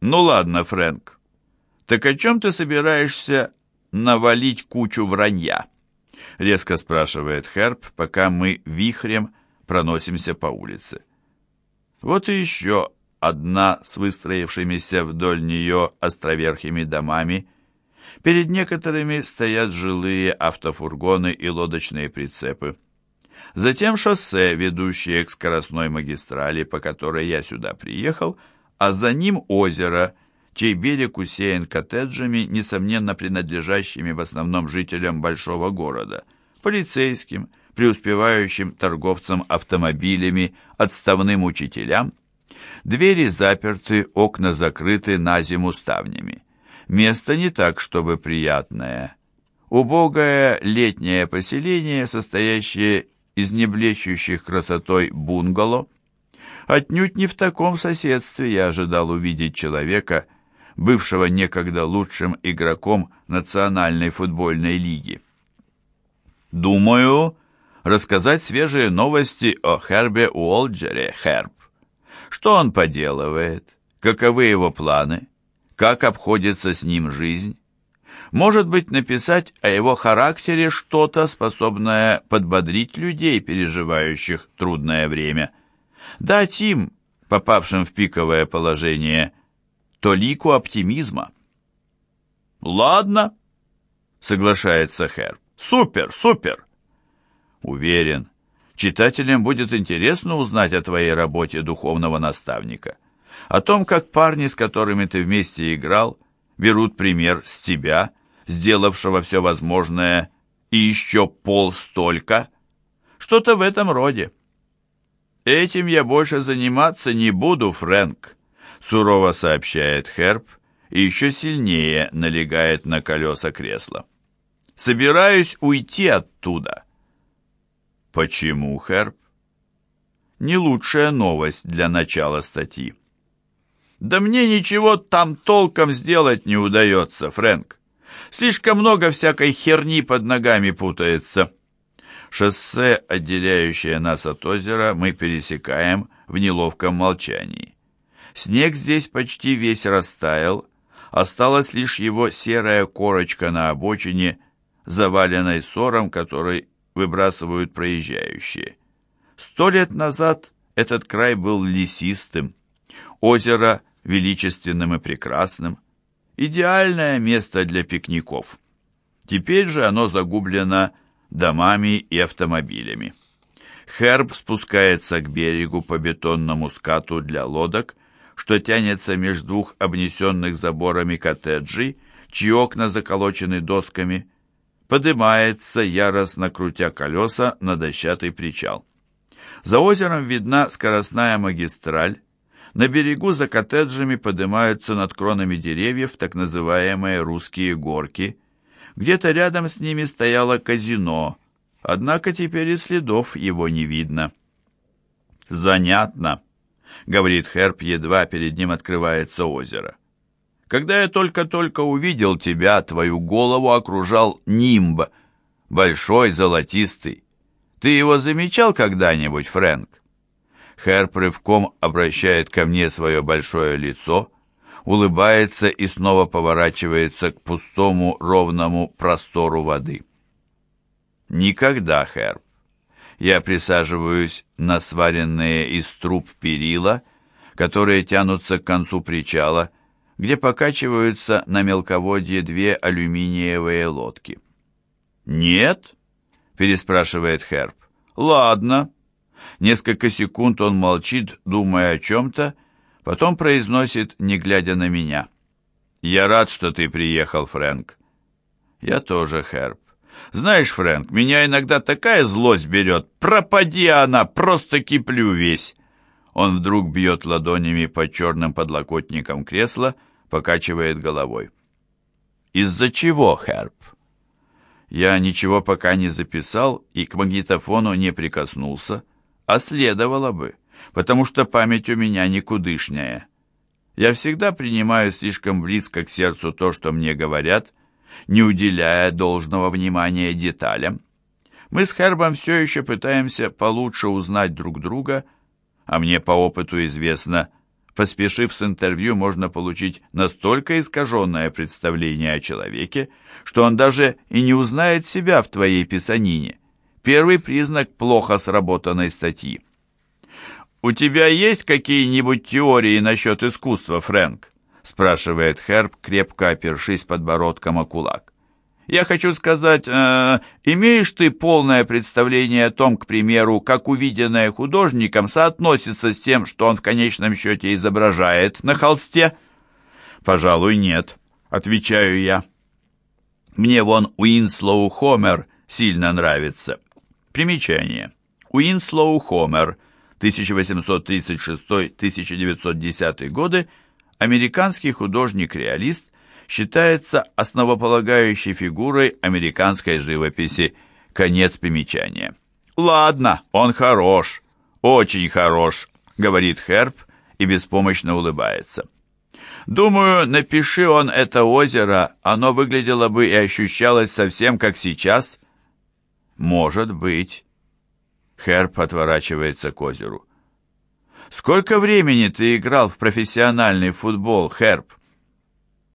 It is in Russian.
Ну ладно, Фрэнк. Так о чем ты собираешься навалить кучу вранья? Резко спрашивает Херб, пока мы вихрем проносимся по улице. Вот и еще одна с выстроившимися вдоль нее островерхими домами. Перед некоторыми стоят жилые автофургоны и лодочные прицепы. Затем шоссе, ведущее к скоростной магистрали, по которой я сюда приехал, а за ним озеро, чей берег усеян коттеджами, несомненно принадлежащими в основном жителям большого города, полицейским, преуспевающим торговцам автомобилями, отставным учителям. Двери заперты, окна закрыты на зиму ставнями. Место не так, чтобы приятное. Убогое летнее поселение, состоящее из неблещущих красотой бунгало. Отнюдь не в таком соседстве я ожидал увидеть человека, бывшего некогда лучшим игроком Национальной футбольной лиги. Думаю, рассказать свежие новости о Хербе Уолджере, Херб. Что он поделывает? Каковы его планы? Как обходится с ним жизнь? может быть, написать о его характере что-то, способное подбодрить людей, переживающих трудное время, дать им, попавшим в пиковое положение, толику оптимизма. «Ладно», — соглашается Хэр. «Супер, супер!» Уверен, читателям будет интересно узнать о твоей работе духовного наставника, о том, как парни, с которыми ты вместе играл, берут пример с тебя сделавшего все возможное, и еще пол столько. Что-то в этом роде. «Этим я больше заниматься не буду, Фрэнк», — сурово сообщает Херб и еще сильнее налегает на колеса кресла. «Собираюсь уйти оттуда». «Почему, Херб?» «Не лучшая новость для начала статьи». «Да мне ничего там толком сделать не удается, Фрэнк. Слишком много всякой херни под ногами путается. Шоссе, отделяющее нас от озера, мы пересекаем в неловком молчании. Снег здесь почти весь растаял, осталась лишь его серая корочка на обочине, заваленной сором, который выбрасывают проезжающие. Сто лет назад этот край был лесистым, озеро величественным и прекрасным, идеальное место для пикников. Теперь же оно загублено домами и автомобилями. Херб спускается к берегу по бетонному скату для лодок, что тянется между двух обнесенных заборами коттеджей, чьи окна заколочены досками, подымается, яростно крутя колеса на дощатый причал. За озером видна скоростная магистраль, на берегу за коттеджами поднимаются над кронами деревьев так называемые «русские горки». Где-то рядом с ними стояло казино, однако теперь и следов его не видно. «Занятно», — говорит Херб, едва перед ним открывается озеро. «Когда я только-только увидел тебя, твою голову окружал нимб, большой, золотистый. Ты его замечал когда-нибудь, Фрэнк?» Хэр рывком обращает ко мне свое большое лицо, улыбается и снова поворачивается к пустому ровному простору воды. Никогда, Хэр. Я присаживаюсь на сваренные из труб перила, которые тянутся к концу причала, где покачиваются на мелководье две алюминиевые лодки. «Нет?» — переспрашивает Херб. «Ладно». Несколько секунд он молчит, думая о чем-то, потом произносит, не глядя на меня. «Я рад, что ты приехал, Фрэнк». «Я тоже, Херб. Знаешь, Фрэнк, меня иногда такая злость берет. Пропади она, просто киплю весь». Он вдруг бьет ладонями по черным подлокотникам кресла, покачивает головой. «Из-за чего, Херб?» Я ничего пока не записал и к магнитофону не прикоснулся, а следовало бы, потому что память у меня никудышняя. Я всегда принимаю слишком близко к сердцу то, что мне говорят, не уделяя должного внимания деталям. Мы с Хербом все еще пытаемся получше узнать друг друга, а мне по опыту известно, Поспешив с интервью, можно получить настолько искаженное представление о человеке, что он даже и не узнает себя в твоей писанине. Первый признак плохо сработанной статьи. «У тебя есть какие-нибудь теории насчет искусства, Фрэнк?» спрашивает Херб, крепко опершись подбородком о кулак. Я хочу сказать, э, имеешь ты полное представление о том, к примеру, как увиденное художником соотносится с тем, что он в конечном счете изображает на холсте? Пожалуй, нет, отвечаю я. Мне вон Уинслоу Хомер сильно нравится. Примечание. Уинслоу Хомер, 1836-1910 годы, американский художник-реалист, считается основополагающей фигурой американской живописи. Конец примечания. «Ладно, он хорош, очень хорош», — говорит Херб и беспомощно улыбается. «Думаю, напиши он это озеро, оно выглядело бы и ощущалось совсем как сейчас». «Может быть». Херб отворачивается к озеру. «Сколько времени ты играл в профессиональный футбол, Херб?»